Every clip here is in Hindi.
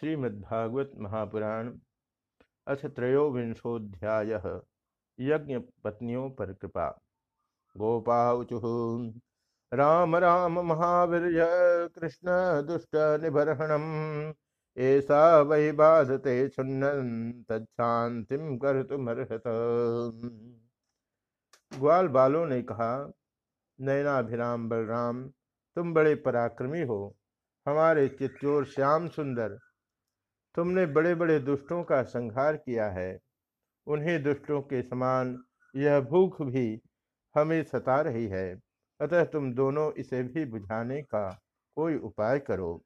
श्रीमद्भागवत महापुराण अथ त्रयोविंशोध्याय यज्ञ पत्नियों पर कृपा। गोपाचु राम राम महावीर कृष्ण दुष्ट निबर्हणम ऐसा वही बाधते छुन्न तत्शांतिम कर तुमर्हत ग्वाल बालों ने कहा, नयनाभिराम बलराम, तुम बड़े पराक्रमी हो, हमारे चित्तौर श्याम सुंदर तुमने बड़े बड़े दुष्टों का संहार किया है। उन्हीं दुष्टों के समान यह भूख भी हमें सता रही है। अतः तुम दोनों इसे भी बुझाने का कोई उपाय करो।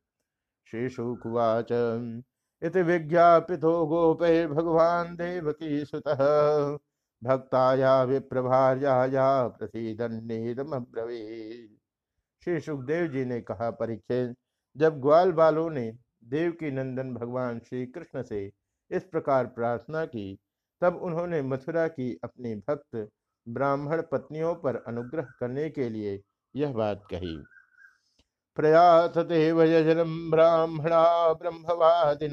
श्री शुकुवाच इत विज्ञापितो गोपे भगवान देवकी सुत। भक्ताया विप्रभार्या प्रसीदन्नेदमब्रवी श्री सुखदेव जी ने कहा परीक्षित, जब ग्वाल बालों ने देव की नंदन भगवान श्री कृष्ण से इस प्रकार प्रार्थना की। तब उन्होंने मथुरा की अपनी भक्त ब्राह्मण पत्नियों पर अनुग्रह करने के लिए यह बात कही। प्रयात देव यजनम ब्राह्मणा ब्रह्मवादिन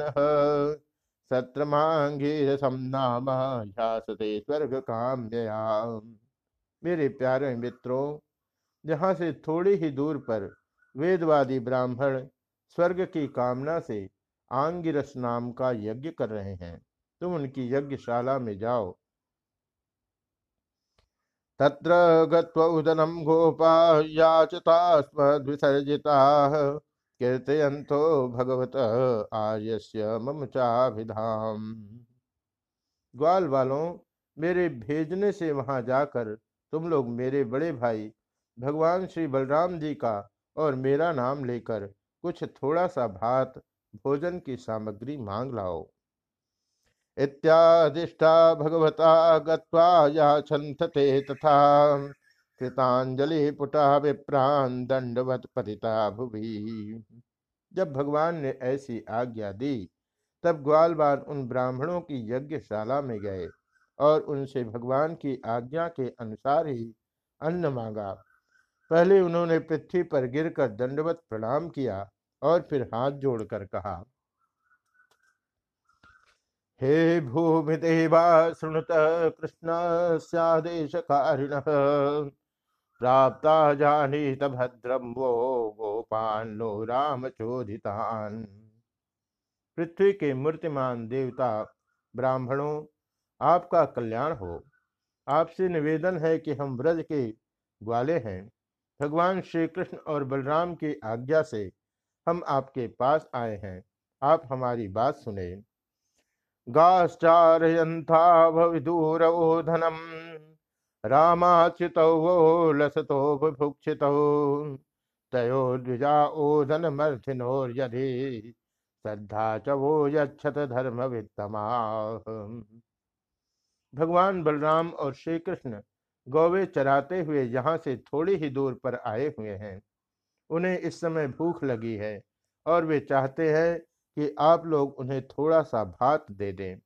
सत्रमांगीरसम नाम स्वर्ग काम्यया। मेरे प्यारे मित्रों, जहाँ से थोड़ी ही दूर पर वेदवादी ब्राह्मण स्वर्ग की कामना से आंगिरस नाम का यज्ञ कर रहे हैं। तुम उनकी यज्ञशाला में जाओ। तत्र गुदनम गोपा याचता स्मद्विसर्जिता कीर्तयंतो भगवत आर्यस्य मम चाभिधाम। ग्वाल वालों, मेरे भेजने से वहाँ जाकर तुम लोग मेरे बड़े भाई, भगवान श्री बलराम जी का और मेरा नाम लेकर कुछ थोड़ा सा भात, भोजन की सामग्री मांग लाओ। इत्यादिष्टा भगवता गत्वा तथा कृतांजलि पुटा विप्रान दंडवत पतिता भुवि। जब भगवान ने ऐसी आज्ञा दी, तब ग्वालबार उन ब्राह्मणों की यज्ञशाला में गए और उनसे भगवान की आज्ञा के अनुसार ही अन्न मांगा। पहले उन्होंने पृथ्वी पर गिरकर दंडवत प्रणाम किया और फिर हाथ जोड़कर कहा, हे भूमि देवा शुणुत कृष्ण सदेश कारिण, प्राप्ता जानीत भद्रम वो गोपान्नो राम चोदितान पृथ्वी के मूर्तिमान देवता, ब्राह्मणों, आपका कल्याण हो। आपसे निवेदन है कि हम व्रज के ग्वाले हैं। भगवान श्री कृष्ण और बलराम की आज्ञा से हम आपके पास आए हैं। आप हमारी बात सुने। भविदूरवोधनम रामाच्युत लसतो बुभुक्षित तयो द्विजा ओदन मर्थिनोर यदि श्रद्धा च वो यक्षत धर्म भगवान बलराम और श्री कृष्ण गौवे चराते हुए यहाँ से थोड़ी ही दूर पर आए हुए हैं। उन्हें इस समय भूख लगी है और वे चाहते हैं कि आप लोग उन्हें थोड़ा सा भात दे दें।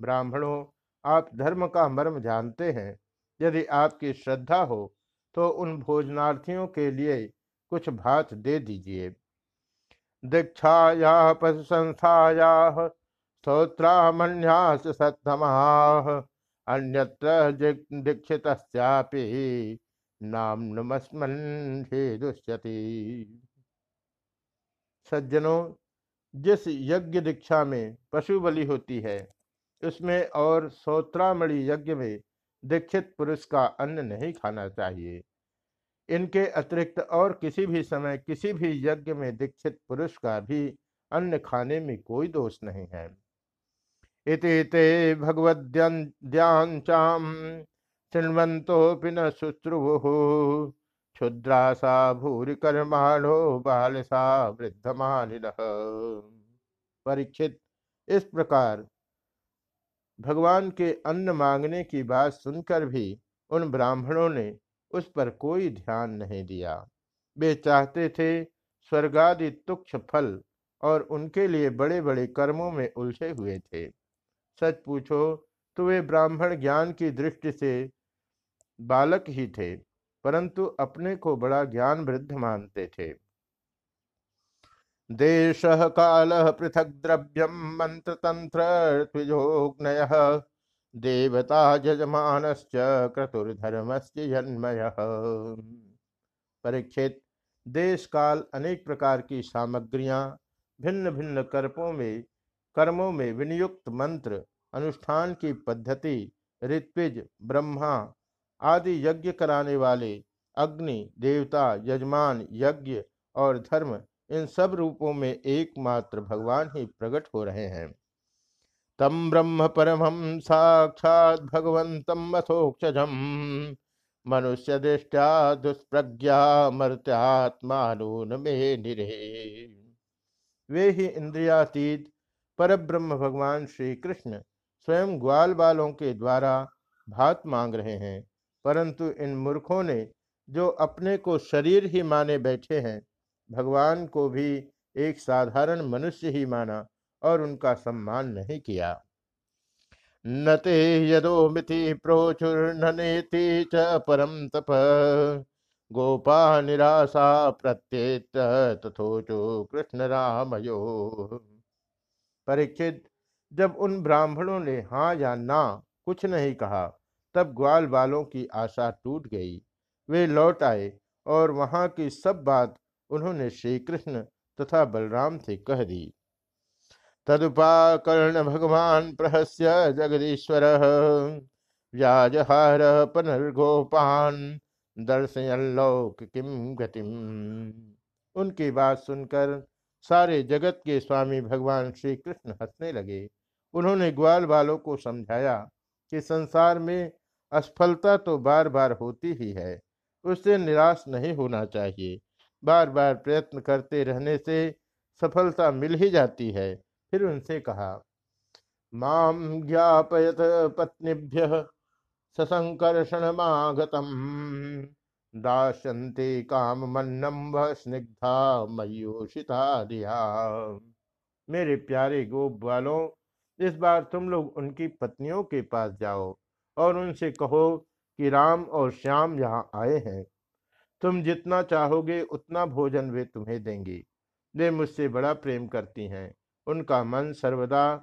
ब्राह्मणों, आप धर्म का मर्म जानते हैं। यदि आपकी श्रद्धा हो तो उन भोजनार्थियों के लिए कुछ भात दे दीजिए। दीक्षाया पशु संस्थाया स्त्रोत्रामण्यास सत्तमा अन्यत्र दीक्षित नाम नमस्मन दुष्यति। सज्जनों, जिस यज्ञ दीक्षा में पशु बलि होती है, उसमें और सौत्रामणि यज्ञ में दीक्षित पुरुष का अन्न नहीं खाना चाहिए। इनके अतिरिक्त और किसी भी समय किसी भी यज्ञ में दीक्षित पुरुष का भी अन्न खाने में कोई दोष नहीं है। इति ते भगवद्यांचाम शृण्वन्तोऽपि न शुश्रुवुः। क्षुद्रा सा भूरि कर्माणो बाल सा वृद्धमालिनः परीक्षित, इस प्रकार भगवान के अन्न मांगने की बात सुनकर भी उन ब्राह्मणों ने उस पर कोई ध्यान नहीं दिया। वे चाहते थे स्वर्गादि तुक्ष फल और उनके लिए बड़े बड़े कर्मों में उलझे हुए थे। सच पूछो तो वे ब्राह्मण ज्ञान की दृष्टि से बालक ही थे, परंतु अपने को बड़ा ज्ञान वृद्ध मानते थे। देश काल पृथक द्रव्यम मंत्र तंत्र देवता जजमान क्रतुर्धर्मस्य जन्मय परीक्षित देश काल अनेक प्रकार की सामग्रियाँ भिन्न भिन्न कर्पों में कर्मों में विनियुक्त मंत्र, अनुष्ठान की पद्धति, ऋत्विज, ब्रह्मा आदि यज्ञ कराने वाले, अग्नि, देवता, यजमान, यज्ञ और धर्म, इन सब रूपों में एकमात्र भगवान ही प्रकट हो रहे हैं। तम ब्रह्म परमं साक्षात भगवंतम अथोक्षजम मनुष्य दृष्टा दुष्प्रज्ञा मर्त्यात्मानून में निरे। वे ही इंद्रियातीत पर ब्रह्म भगवान श्री कृष्ण स्वयं ग्वाल बालों के द्वारा भात मांग रहे हैं। परंतु इन मूर्खों ने, जो अपने को शरीर ही माने बैठे हैं, भगवान को भी एक साधारण मनुष्य ही माना और उनका सम्मान नहीं किया। न ते यदो मिति प्रोचुर नेति च परम तप, गोपा निराशा प्रत्येत तथोचो कृष्ण रामयो परीक्षित। जब उन ब्राह्मणों ने हाँ या ना कुछ नहीं कहा, तब ग्वाल वालों की आशा टूट गई। वे लौट आए और वहाँ की सब बात उन्होंने श्री कृष्ण तथा बलराम से कह दी। तदुपाकर्ण भगवान प्रहस्य जगदीश्वर, व्याजहार पुनर्गोपान, दर्शयन लोक किम गतिम। उनकी बात सुनकर सारे जगत के स्वामी भगवान श्री कृष्ण हंसने लगे। उन्होंने ग्वाल वालों को समझाया कि संसार में असफलता तो बार बार होती ही है, उससे निराश नहीं होना चाहिए। बार बार प्रयत्न करते रहने से सफलता मिल ही जाती है, फिर उनसे कहा माम ज्ञापयत पत्नीभ्य ससंकर्षणमागतम। दाशंते काम मन्नम व स्निग्धा मयोषिता मेरे प्यारे गोप वालों इस बार तुम लोग उनकी पत्नियों के पास जाओ और उनसे कहो कि राम और श्याम यहाँ आए हैं। तुम जितना चाहोगे उतना भोजन वे तुम्हें देंगी। वे मुझसे बड़ा प्रेम करती हैं। उनका मन सर्वदा,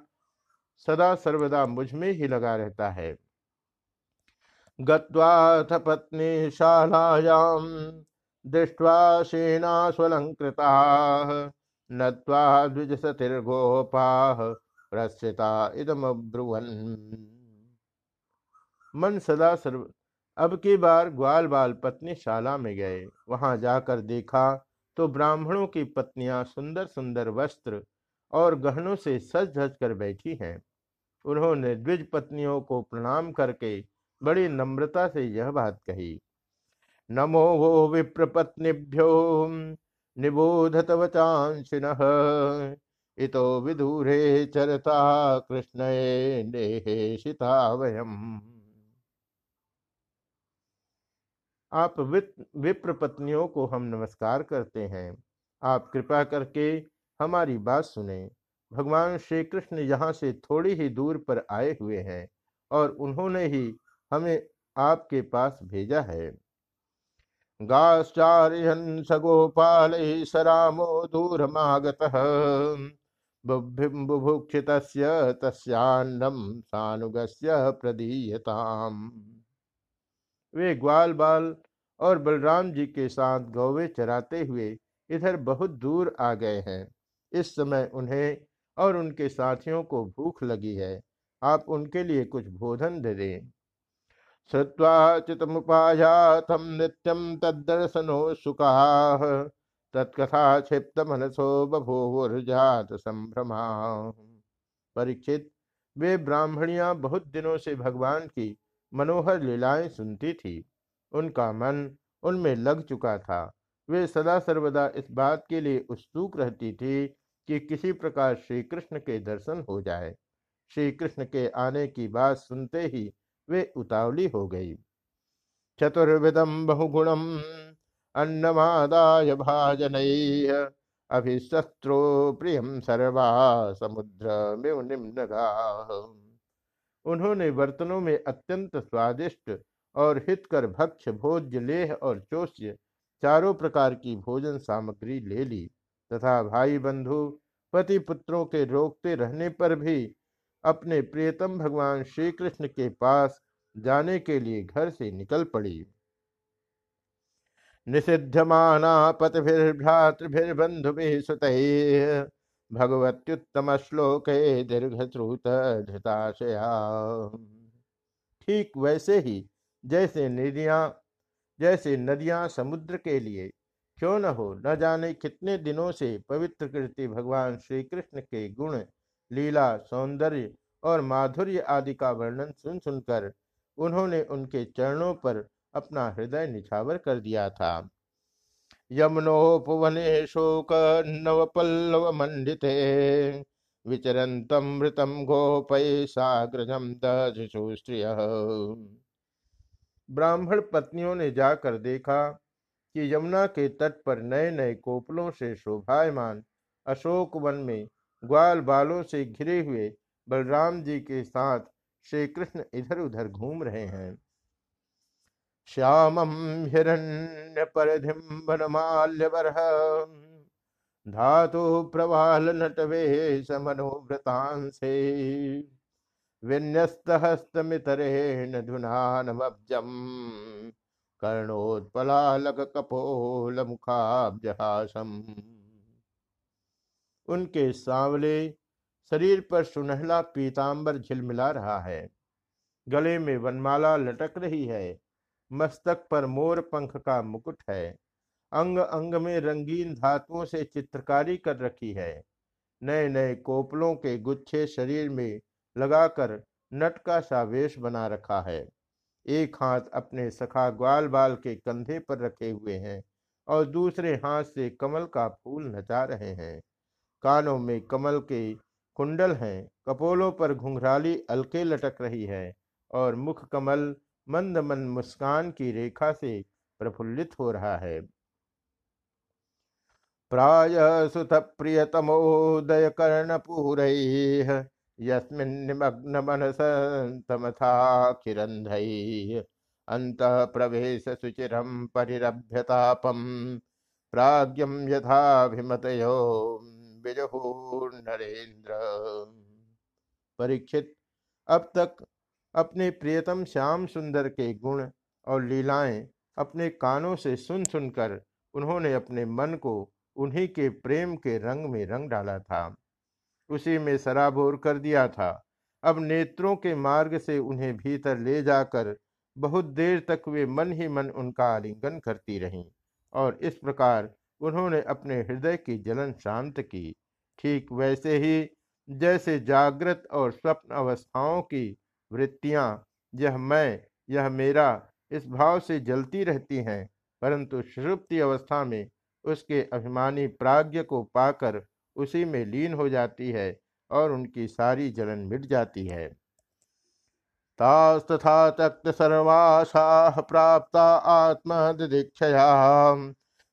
सदा सर्वदा मुझमें ही लगा रहता है। गत्वाथ पत्नी शालायाम दृष्ट्वा सेना स्वलंकृता नत्वा द्विजसतिर्गोपाः प्रस्थिता इदम ब्रुवन मन सदा सर्व अब की बार ग्वाल बाल पत्नी शाला में गए। वहाँ जाकर देखा तो ब्राह्मणों की पत्नियाँ सुंदर सुंदर वस्त्र और गहनों से सज धज कर बैठी हैं। उन्होंने द्विज पत्नियों को प्रणाम करके बड़ी नम्रता से यह बात कही। नमो वो विप्र पत्नीभ्यो निबोधत वचांशिन इतो विदूरे चरता कृष्ण नेहेशिता वयम। आप विप्र पत्नियों को हम नमस्कार करते हैं। आप कृपा करके हमारी बात सुने। भगवान श्री कृष्ण यहाँ से थोड़ी ही दूर पर आए हुए हैं और उन्होंने ही हमें आपके पास भेजा है। गाश्चार्यन सगोपाल सरामो दूरमागत। बुभुक्षित तस्यान्नम सानुगस्य प्रदीयताम। वे ग्वाल बाल और बलराम जी के साथ गौवे चराते हुए इधर बहुत दूर आ गए हैं। इस समय उन्हें और उनके साथियों को भूख लगी है। आप उनके लिए कुछ भोजन दे दें। श्रुवा चितमुपायाथम नित्यम तदर्शनो सुखा। तत्कथा क्षिप्त मनसो बभोजात संभ्रमा। परीक्षित, वे ब्राह्मणियाँ बहुत दिनों से भगवान की मनोहर लीलाएँ सुनती थी। उनका मन उनमें लग चुका था। वे सदा सर्वदा इस बात के लिए उत्सुक रहती थी कि किसी प्रकार श्री कृष्ण के दर्शन हो जाए। श्री कृष्ण के आने की बात सुनते ही वे उतावली हो गई। चतुर्विदम बहुगुणम अन्नमादाय भाजन अभिशस्त्रो प्रियम सर्वा समुद्र में निम्न उन्होंने बर्तनों में अत्यंत स्वादिष्ट और हितकर भक्ष भोज्य, लेह और चोष्य चारों प्रकार की भोजन सामग्री ले ली तथा भाई बंधु पति पुत्रों के रोकते रहने पर भी अपने प्रियतम भगवान श्री कृष्ण के पास जाने के लिए घर से निकल पड़ी। निषिध्यमाना पतिभिर्भ्रातृभिर्बंधुभिः सुतैः भगवत्युत्तम श्लोक दीर्घ श्रुत धृताशया। ठीक वैसे ही जैसे नदियाँ जैसे नदियाँ समुद्र के लिए क्यों न हो न जाने कितने दिनों से पवित्र कृति भगवान श्री कृष्ण के गुण लीला, सौंदर्य और माधुर्य आदि का वर्णन सुन सुनकर उन्होंने उनके चरणों पर अपना हृदय निछावर कर दिया था। यमुनोपवने शोक नवपल्लव मंडिते विचरन्तम मृतम गोपय साग्रजम दृशुस्त्रिय ब्राह्मण पत्नियों ने जाकर देखा कि यमुना के तट पर नए नए कोपलों से शोभायमान अशोक वन में ग्वाल बालों से घिरे हुए बलराम जी के साथ श्री कृष्ण इधर उधर घूम रहे हैं। श्यामम हिरण्य वनमाल्यवर धातु प्रवाल नटवे विन्यस्तहस्तमितरेण धुनानमब्जम कर्णोत्पलालक कपोल मुखाब्जहासम उनके सांवले शरीर पर सुनहला पीतांबर झिलमिला रहा है। गले में वनमाला लटक रही है। मस्तक पर मोर पंख का मुकुट है। अंग अंग में रंगीन धातुओं से चित्रकारी कर रखी है। नए नए कोपलों के गुच्छे शरीर में लगाकर नट का सा वेश बना रखा है। एक हाथ अपने सखा ग्वाल बाल के कंधे पर रखे हुए हैं और दूसरे हाथ से कमल का फूल नचा रहे हैं। कानों में कमल के कुंडल हैं। कपोलों पर घुंघराली अलके लटक रही है और मुख कमल मंद मंद मुस्कान की रेखा से प्रफुल्लित हो रहा है। प्राय सुत प्रियतमोदय कर्णपूर यस्मिन्निमग्न मनसन्तमथाखिरन्धैः अंत प्रवेश सुचिरम परिरभ्यतापम प्राज्ञम यथाभिमतयो नरेन्द्र परीक्षित, अब तक अपने प्रियतम श्याम सुंदर के गुण और लीलाएँ अपने कानों से सुन सुनकर उन्होंने अपने मन को उन्हीं के प्रेम के रंग में रंग डाला था। उसी में सराबोर कर दिया था। अब नेत्रों के मार्ग से उन्हें भीतर ले जाकर बहुत देर तक वे मन ही मन उनका आलिंगन करती रहीं और इस प्रकार उन्होंने अपने हृदय की जलन शांत की। ठीक वैसे ही, जैसे जागृत और स्वप्न अवस्थाओं की वृत्तियाँ, यह मैं, यह मेरा, इस भाव से जलती रहती हैं, परंतु सुषुप्ति अवस्था में उसके अभिमानी प्राज्ञ को पाकर उसी में लीन हो जाती है और उनकी सारी जलन मिट जाती है। तास्तथा तक्त सर्वाशा प्राप्त आत्मदीक्षया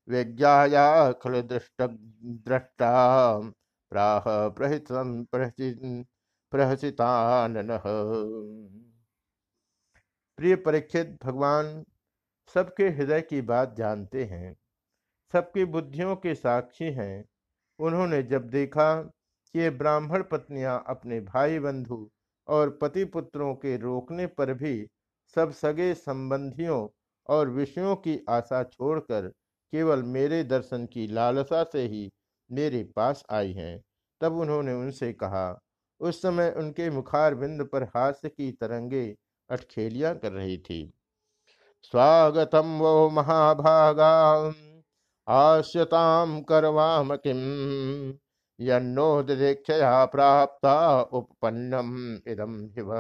विज्ञाया खल दृष्ट दृष्टा प्राह प्रहित प्रहसितानन। प्रिय परीक्षित, भगवान सबके हृदय की बात जानते हैं, सबकी बुद्धियों के साक्षी हैं। उन्होंने जब देखा कि ये ब्राह्मण पत्नियाँ अपने भाई बंधु और पति पुत्रों के रोकने पर भी सब सगे संबंधियों और विषयों की आशा छोड़कर केवल मेरे दर्शन की लालसा से ही मेरे पास आई हैं। तब उन्होंने उनसे कहा, उस समय उनके मुखार बिंद पर हास्य की तरंगे अटखेलियाँ कर रही थी। स्वागतम वो महाभागा आस्यताम करवाम किम उपपन्नम इदम शिव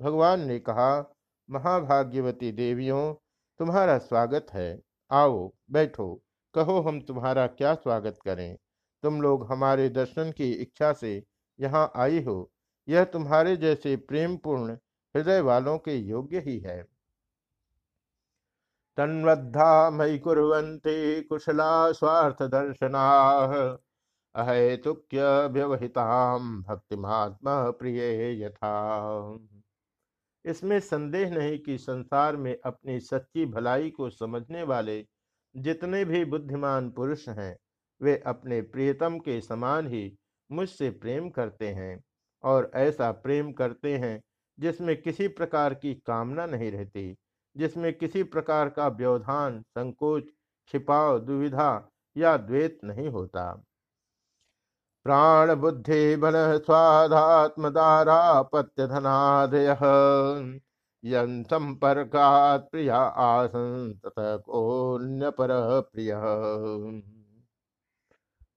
भगवान ने कहा, महाभाग्यवती देवियों, तुम्हारा स्वागत है। आओ, बैठो, कहो हम तुम्हारा क्या स्वागत करें? तुम लोग हमारे दर्शन की इच्छा से यहाँ आई हो। यह तुम्हारे जैसे प्रेमपूर्ण हृदय वालों के योग्य ही है। तन्वद्धा मयि कुर्वन्ति कुशला स्वार्थ दर्शना अहेतुक्य व्यवहिताम भक्तिमात्मा प्रिय यथा। इसमें संदेह नहीं कि संसार में अपनी सच्ची भलाई को समझने वाले जितने भी बुद्धिमान पुरुष हैं, वे अपने प्रियतम के समान ही मुझसे प्रेम करते हैं और ऐसा प्रेम करते हैं जिसमें किसी प्रकार की कामना नहीं रहती, जिसमें किसी प्रकार का व्यवधान, संकोच, छिपाव, दुविधा या द्वेत नहीं होता। प्राण बुद्धि बल स्वाधात्मदारा पत्य धनादय आसन तथा कोन्य पर प्रिय।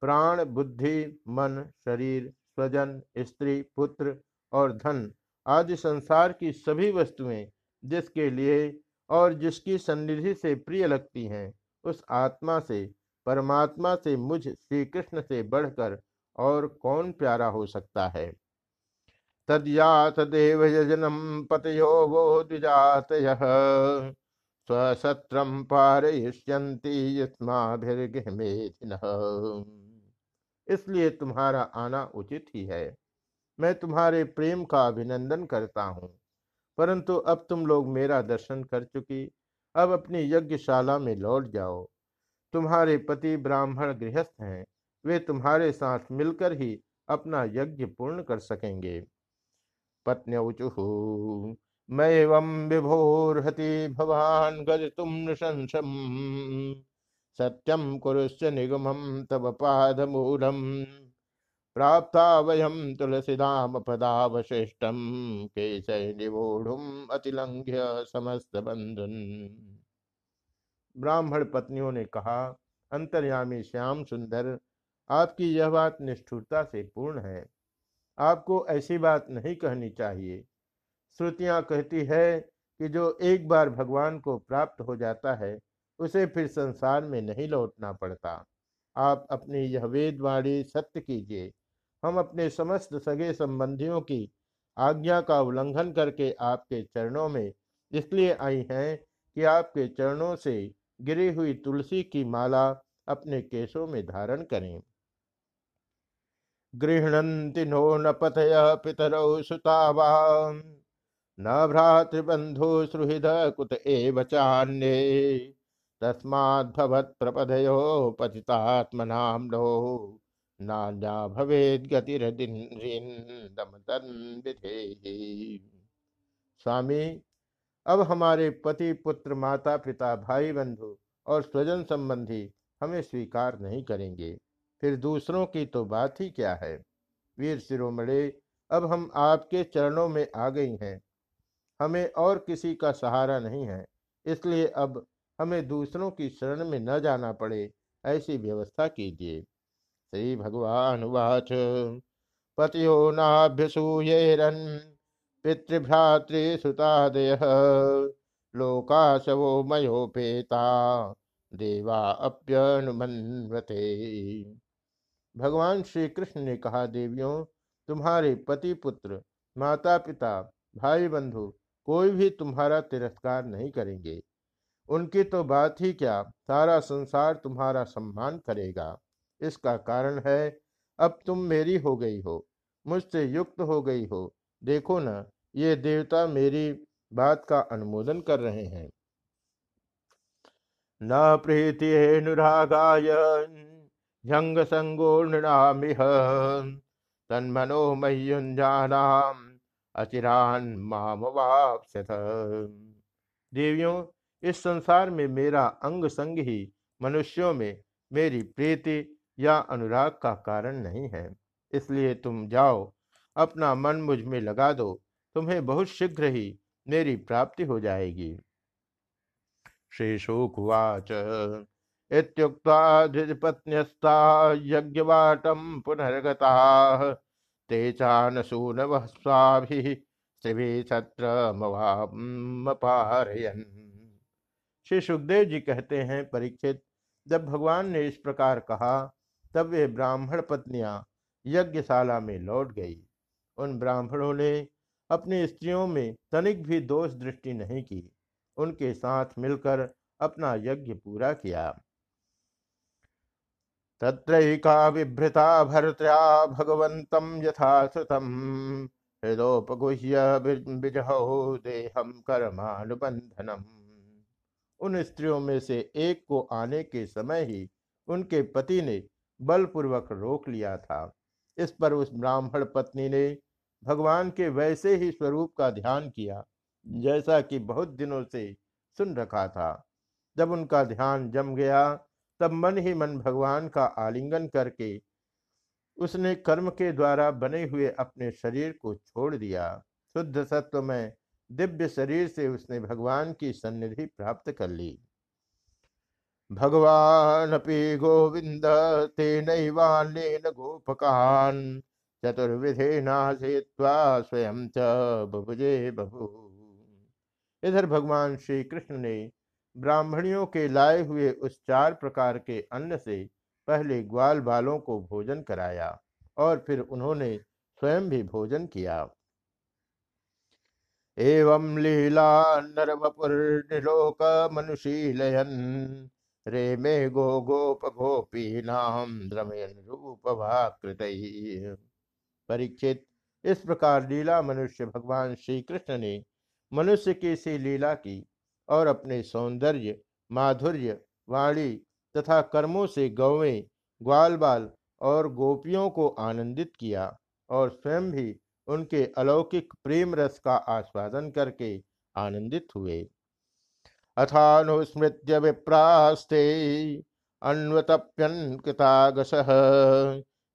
प्राण बुद्धि मन, शरीर, स्वजन, स्त्री, पुत्र और धन आदि संसार की सभी वस्तुएँ जिसके लिए और जिसकी सन्निधि से प्रिय लगती हैं, उस आत्मा से, परमात्मा से मुझ श्री कृष्ण से बढ़कर और कौन प्यारा हो सकता है? तद्यात देव यजनम पतयो वो द्विजात स्वसत्रम पारयिष्यंति इसलिए तुम्हारा आना उचित ही है। मैं तुम्हारे प्रेम का अभिनंदन करता हूँ। परंतु अब तुम लोग मेरा दर्शन कर चुकी, अब अपनी यज्ञशाला में लौट जाओ। तुम्हारे पति ब्राह्मण गृहस्थ हैं। वे तुम्हारे साथ मिलकर ही अपना यज्ञ पूर्ण कर सकेंगे। पत्न्यौचुः विभोर्हति भवान् गजतुं नृशंसम्। सत्यं कुरुश्च निगमं तव पादमूलम्। प्राप्ता वयं तुलसीदामपदावशिष्टं केशनिवोढुम् अतिलंघ्य समस्त बंधुन ब्राह्मण पत्नियों ने कहा, अंतर्यामी श्याम सुंदर आपकी यह बात निष्ठुरता से पूर्ण है। आपको ऐसी बात नहीं कहनी चाहिए। श्रुतियाँ कहती है कि जो एक बार भगवान को प्राप्त हो जाता है, उसे फिर संसार में नहीं लौटना पड़ता। आप अपनी यह वेदवाणी सत्य कीजिए। हम अपने समस्त सगे संबंधियों की आज्ञा का उल्लंघन करके आपके चरणों में इसलिए आई हैं कि आपके चरणों से गिरी हुई तुलसी की माला अपने केशों में धारण करें। गृहणन्ति नो न पतय पितरौ सुतावा न भ्रातृबन्धु सुहृद कुत एव चान्ये तस्माद्भवत्प्रपदयो पतितात्मनां नो। नान्या स्वामी, अब हमारे पति, पुत्र, माता, पिता, भाई, बंधु और स्वजन संबंधी हमें स्वीकार नहीं करेंगे। फिर दूसरों की तो बात ही क्या है? वीर शिरोमणे, अब हम आपके चरणों में आ गई हैं। हमें और किसी का सहारा नहीं है, इसलिए अब हमें दूसरों की शरण में न जाना पड़े, ऐसी व्यवस्था कीजिए। श्री भगवान वाच। पतियो नाभ्यसूयेरन, पितृभ्रातृसुतादय लोकाशवो मयोपेता देवा अप्यनुमन्वते। भगवान श्री कृष्ण ने कहा, देवियों, तुम्हारे पति पुत्र, माता पिता, भाई बंधु, कोई भी तुम्हारा तिरस्कार नहीं करेंगे। उनकी तो बात ही क्या, सारा संसार तुम्हारा सम्मान करेगा। इसका कारण है, अब तुम मेरी हो गई हो, मुझसे युक्त हो गई हो। देखो ना, ये देवता मेरी बात का अनुमोदन कर रहे हैं। न प्रीति अनुरागाय झंग संगो नृणामिह तन्मनो मह्युंजानाम अचिरान मामवाप्स्यथ। देवियों, इस संसार में मेरा अंग संग ही मनुष्यों में मेरी प्रीति या अनुराग का कारण नहीं है। इसलिए तुम जाओ, अपना मन मुझमें लगा दो, तुम्हें बहुत शीघ्र ही मेरी प्राप्ति हो जाएगी। श्री शुकुवाच इत्युक्त्वा यज्ञवाटं पुनर्गताः। ते चानसूनवः स्वाभिः श्री सुखदेव जी कहते हैं परीक्षित, जब भगवान ने इस प्रकार कहा, तब वे ब्राह्मण पत्नियाँ यज्ञशाला में लौट गई। उन ब्राह्मणों ने अपनी स्त्रियों में तनिक भी दोष दृष्टि नहीं की। उनके साथ मिलकर अपना यज्ञ पूरा किया। तत्रैका विभृता भर्त्र्या भगवन्तं यथा हृदोपगुह्य देहम कर्मानुबंधनम उन स्त्रियों में से एक को आने के समय ही उनके पति ने बलपूर्वक रोक लिया था। इस पर उस ब्राह्मण पत्नी ने भगवान के वैसे ही स्वरूप का ध्यान किया, जैसा कि बहुत दिनों से सुन रखा था। जब उनका ध्यान जम गया तब मन ही मन भगवान का आलिंगन करके उसने कर्म के द्वारा बने हुए अपने शरीर को छोड़ दिया। शुद्ध सत्व में दिव्य शरीर से उसने भगवान की सन्निधि प्राप्त कर ली। भगवान गोविंद तेन गोपकान चतुर्विधे नाशित्वा स्वयं च बभुजे बभू इधर भगवान श्री कृष्ण ने ब्राह्मणियों के लाए हुए उस चार प्रकार के अन्न से पहले ग्वाल बालों को भोजन कराया और फिर उन्होंने स्वयं भी भोजन किया। एवं लीला नरवपुर्लोक मनुशीलयन, रे मे गो गोप गोपी नाम द्रमयन रूप भाकृत। परीक्षित, इस प्रकार लीला मनुष्य भगवान श्री कृष्ण ने मनुष्य की सी लीला की और अपने सौंदर्य, माधुर्य, वाणी तथा कर्मों से गौवें ग्वाल बाल और गोपियों को आनंदित किया और स्वयं भी उनके अलौकिक प्रेम रस का आस्वादन करके आनंदित हुए। अथानुस्मृत्य विप्रास्ते अन्वतप्यन कृतागस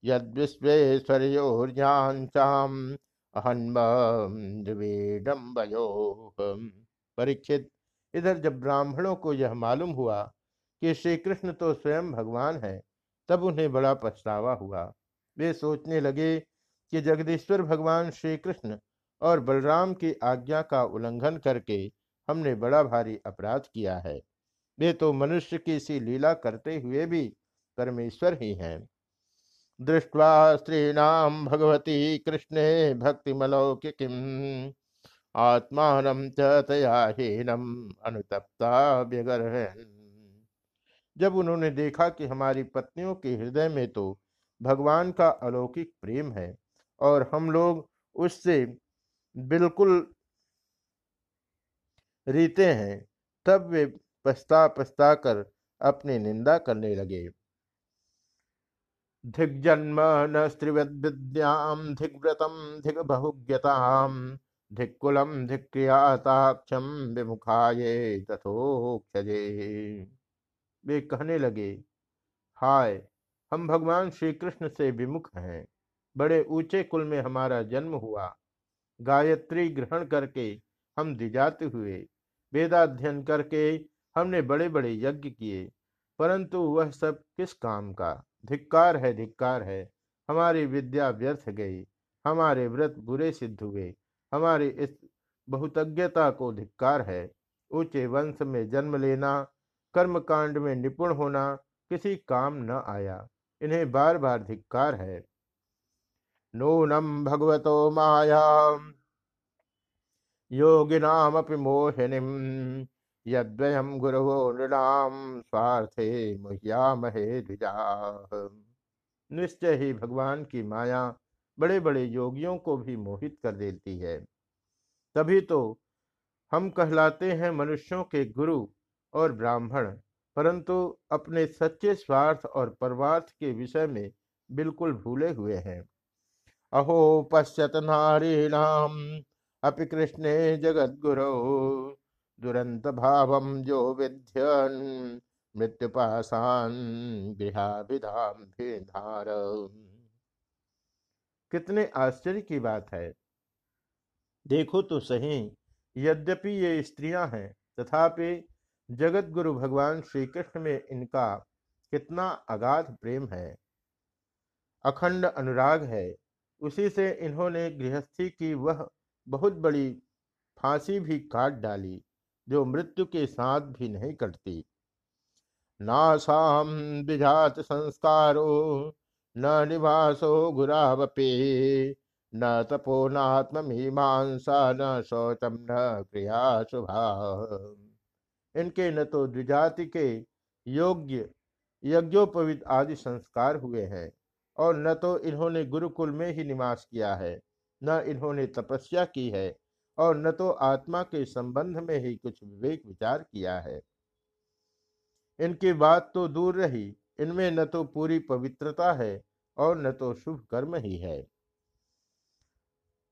यद्विश्वेश्वर्योर्जाचाम परीक्षित इधर जब ब्राह्मणों को यह मालूम हुआ कि श्री कृष्ण तो स्वयं भगवान है, तब उन्हें बड़ा पछतावा हुआ। वे सोचने लगे कि जगदीश्वर भगवान श्री कृष्ण और बलराम की आज्ञा का उल्लंघन करके हमने बड़ा भारी अपराध किया है। वे तो मनुष्य की सी लीला करते हुए भी परमेश्वर ही हैं। दृष्टवा स्त्रीणाम भगवती कृष्ण कृष्णे भक्तिमलौकिकीम। आत्मान तयाहीनम अनुतप्ता व्यगर्हन। जब उन्होंने देखा कि हमारी पत्नियों के हृदय में तो भगवान का अलौकिक प्रेम है और हम लोग उससे बिल्कुल रीते हैं, तब वे पछता पछता कर अपनी निंदा करने लगे। धिग्जन्म न स्त्रिवद्याम धिग्व्रतम धिग बहुज्ञताम धिक्कुलम धिक्रियाताक्षम विमुखाये तथोक्षजे वे कहने लगे, हाय, हम भगवान श्री कृष्ण से विमुख हैं। बड़े ऊँचे कुल में हमारा जन्म हुआ। गायत्री ग्रहण करके हम दिजात हुए। वेदाध्ययन करके हमने बड़े बड़े यज्ञ किए। परंतु वह सब किस काम का? धिक्कार है धिक्कार है। हमारी विद्या व्यर्थ गई। हमारे व्रत बुरे सिद्ध हुए। हमारी इस बहुतज्ञता को धिक्कार है। ऊँचे वंश में जन्म लेना, कर्मकांड में निपुण होना किसी काम न आया। इन्हें बार बार धिक्कार है। नूनम भगवतो माया योगिनामपि मोहिनीम। यद्वयम गुरवो नृणाम। स्वार्थे मुह्यामहे द्विजा। निश्चय ही भगवान की माया बड़े बड़े योगियों को भी मोहित कर देती है। तभी तो हम कहलाते हैं मनुष्यों के गुरु और ब्राह्मण, परंतु अपने सच्चे स्वार्थ और परमार्थ के विषय में बिल्कुल भूले हुए हैं। अहो, पश्यत नारीणाम, अपि कृष्णे जगद्गुरु दुरंत भाव जो विध्यन, मृत्युपासान गृहाभिधाम धार कितने आश्चर्य की बात है। देखो तो सही। यद्यपि ये स्त्रियाँ हैं तथापि जगत गुरु भगवान श्री कृष्ण में इनका कितना अगाध प्रेम है। अखंड अनुराग है। उसी से इन्होंने गृहस्थी की वह बहुत बड़ी फांसी भी काट डाली जो मृत्यु के साथ भी नहीं कटती। नासाम विजात संस्कारो न निवासो गुरावपे, न तपो नात्म मीमांसा न शौचम न क्रिया शुभा इनके न तो द्विजाति के योग्य यज्ञोपवित आदि संस्कार हुए हैं, और न तो इन्होंने गुरुकुल में ही निवास किया है, न इन्होंने तपस्या की है, और न तो आत्मा के संबंध में ही कुछ विवेक विचार किया है। इनकी बात तो दूर रही इनमें न तो पूरी पवित्रता है और न तो शुभ कर्म ही है।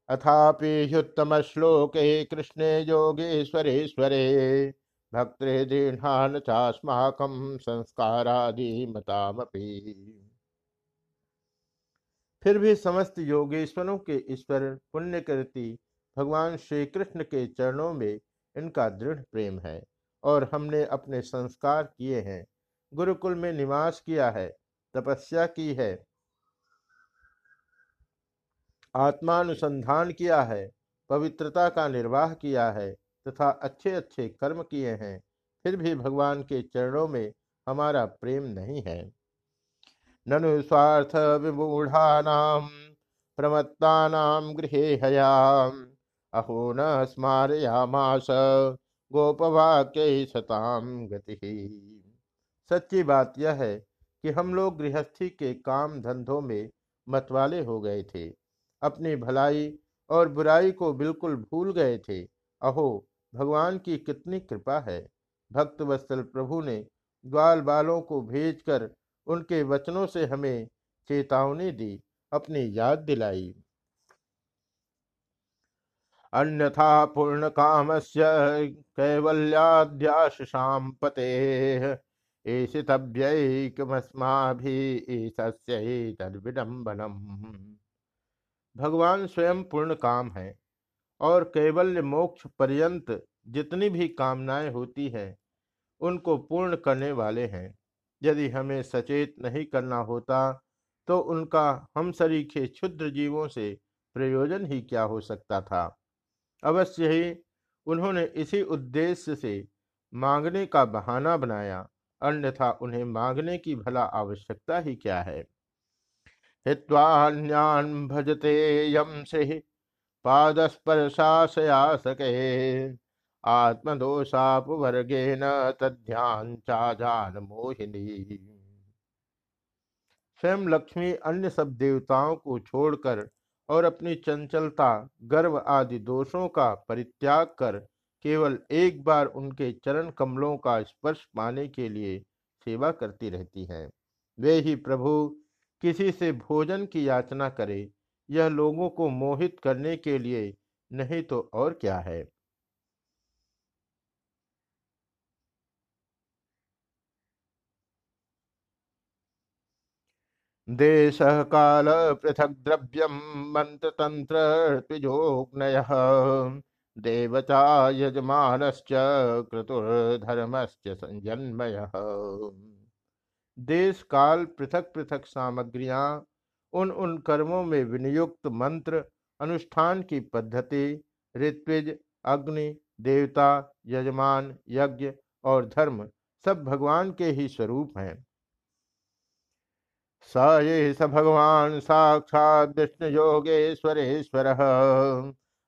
अथापि ह्युत्तम श्लोके कृष्णे योगेश्वरेश्वरे भक्तृदीर्णान चास्माकं संस्कारादि मतामपि। फिर भी समस्त योगेश्वरों के ईश्वर पुण्यकृति भगवान श्री कृष्ण के चरणों में इनका दृढ़ प्रेम है और हमने अपने संस्कार किए हैं। गुरुकुल में निवास किया है, तपस्या की है। आत्मानुसंधान किया है, पवित्रता का निर्वाह किया है तथा अच्छे अच्छे कर्म किए हैं, फिर भी भगवान के चरणों में हमारा प्रेम नहीं है। ननु स्वार्थ विमूढ़ानाम प्रमत्तानाम गृह हयाम अहो न स्मारयामास, गोपवाक्य सताम गति। सच्ची बात यह है कि हम लोग गृहस्थी के काम धंधों में मतवाले हो गए थे। अपनी भलाई और बुराई को बिल्कुल भूल गए थे। अहो, भगवान की कितनी कृपा है। भक्त वत्सल प्रभु ने ग्वाल बालों को भेजकर उनके वचनों से हमें चेतावनी दी, अपनी याद दिलाई। अन्यथा पूर्ण काम से कैवल्याद्याशाम पते तद्विडम्बनम भगवान स्वयं पूर्ण काम है और कैवल्य मोक्ष पर्यंत जितनी भी कामनाएँ होती हैं, उनको पूर्ण करने वाले हैं। यदि हमें सचेत नहीं करना होता तो उनका हम सरीखे क्षुद्र जीवों से प्रयोजन ही क्या हो सकता था? अवश्य ही उन्होंने इसी उद्देश्य से मांगने का बहाना बनाया। अन्यथा उन्हें मांगने की भला आवश्यकता ही क्या है? हित्वान्यान भजते यम से पादस्पर्शाशयासके आत्मदोषापवर्गेन तध्यान चाजान मोहिनी स्वयं लक्ष्मी अन्य सब देवताओं को छोड़कर और अपनी चंचलता, गर्व आदि दोषों का परित्याग कर केवल एक बार उनके चरण कमलों का स्पर्श पाने के लिए सेवा करती रहती हैं। वे ही प्रभु किसी से भोजन की याचना करे, यह लोगों को मोहित करने के लिए नहीं तो और क्या है। देश काल पृथक द्रव्यम मंत्र तंत्र देवता यजमानश्च क्रतुर्धर्मश्च संजन्मय देश काल पृथक पृथक सामग्रियाँ, उन उन कर्मों में विनियुक्त मंत्र, अनुष्ठान की पद्धति, ऋत्विज, अग्नि, देवता, यजमान, यज्ञ और धर्म सब भगवान के ही स्वरूप हैं। स ये स भगवान साक्षात विष्णु योगेश्वरेश्वर।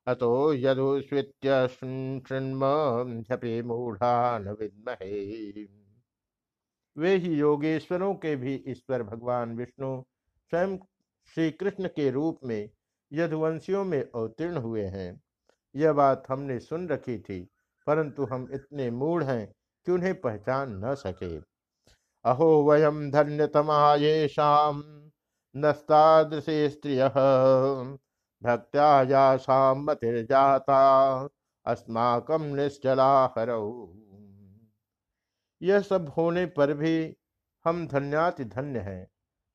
अतो यदुस्वित्य शृण्मपि मूढ़ा न विद्महे वे ही योगेश्वरों के भी ईश्वर भगवान विष्णु स्वयं श्री कृष्ण के रूप में यदुवंशियों में अवतीर्ण हुए हैं। यह बात हमने सुन रखी थी, परंतु हम इतने मूढ़ हैं कि उन्हें पहचान न सके। अहो वयम धन्यतमा ये शाम नस्तादृशे स्त्रिय भक्त्या मतिर्जाता निश्चला हरौ यह सब होने पर भी हम धन्याति धन्य हैं,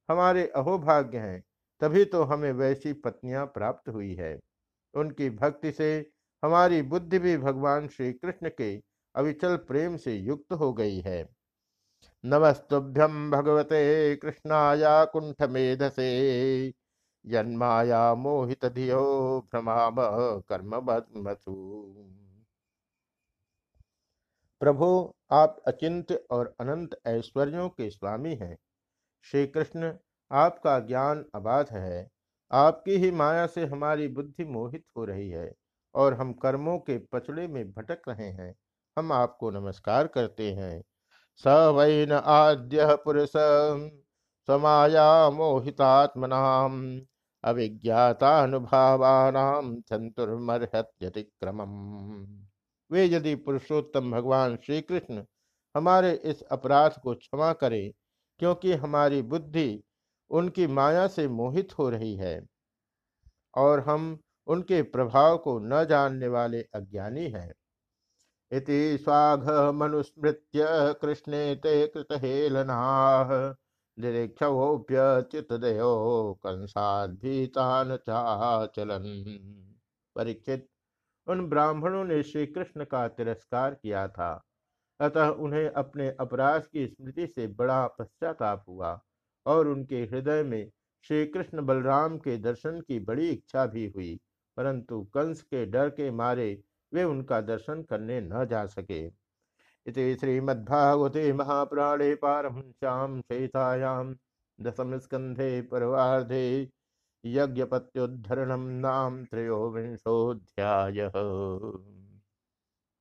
हमारे अहोभाग्य हैं, तभी तो हमें वैसी पत्नियाँ प्राप्त हुई है। उनकी भक्ति से हमारी बुद्धि भी भगवान श्री कृष्ण के अविचल प्रेम से युक्त हो गई है। नमस्तुभ्यम भगवते कृष्णाया कुंठ मेधसे जन्माया मोहित धियो भ्रमाम कर्म मथु प्रभु, आप अचिंत और अनंत ऐश्वर्यों के स्वामी हैं। श्री कृष्ण आपका ज्ञान अबाध है। आपकी ही माया से हमारी बुद्धि मोहित हो रही है और हम कर्मों के पचड़े में भटक रहे हैं। हम आपको नमस्कार करते हैं। स वैन आद्य पुरुष स्वमाया मोहितात्मनाम। अभिज्ञातानुभावानाम वे यदि पुरुषोत्तम भगवान श्री कृष्ण हमारे इस अपराध को क्षमा करें, क्योंकि हमारी बुद्धि उनकी माया से मोहित हो रही है, और हम उनके प्रभाव को न जानने वाले अज्ञानी हैं। इति स्वाघ मनुस्मृत्य कृष्णे ते कृत हेलनाह निरीक्षोप्यच्युतदयो कंसाद्भीतान चाचलन परीक्षित, उन ब्राह्मणों ने श्री कृष्ण का तिरस्कार किया था। अतः उन्हें अपने अपराध की स्मृति से बड़ा पश्चाताप हुआ और उनके हृदय में श्री कृष्ण बलराम के दर्शन की बड़ी इच्छा भी हुई, परंतु कंस के डर के मारे वे उनका दर्शन करने न जा सके। इति श्रीमद्भागवते महापुराणे पारमश्याम शेषायाम दशम स्कंधे यज्ञपत्युद्धरणं नाम त्रयोविंशोध्याय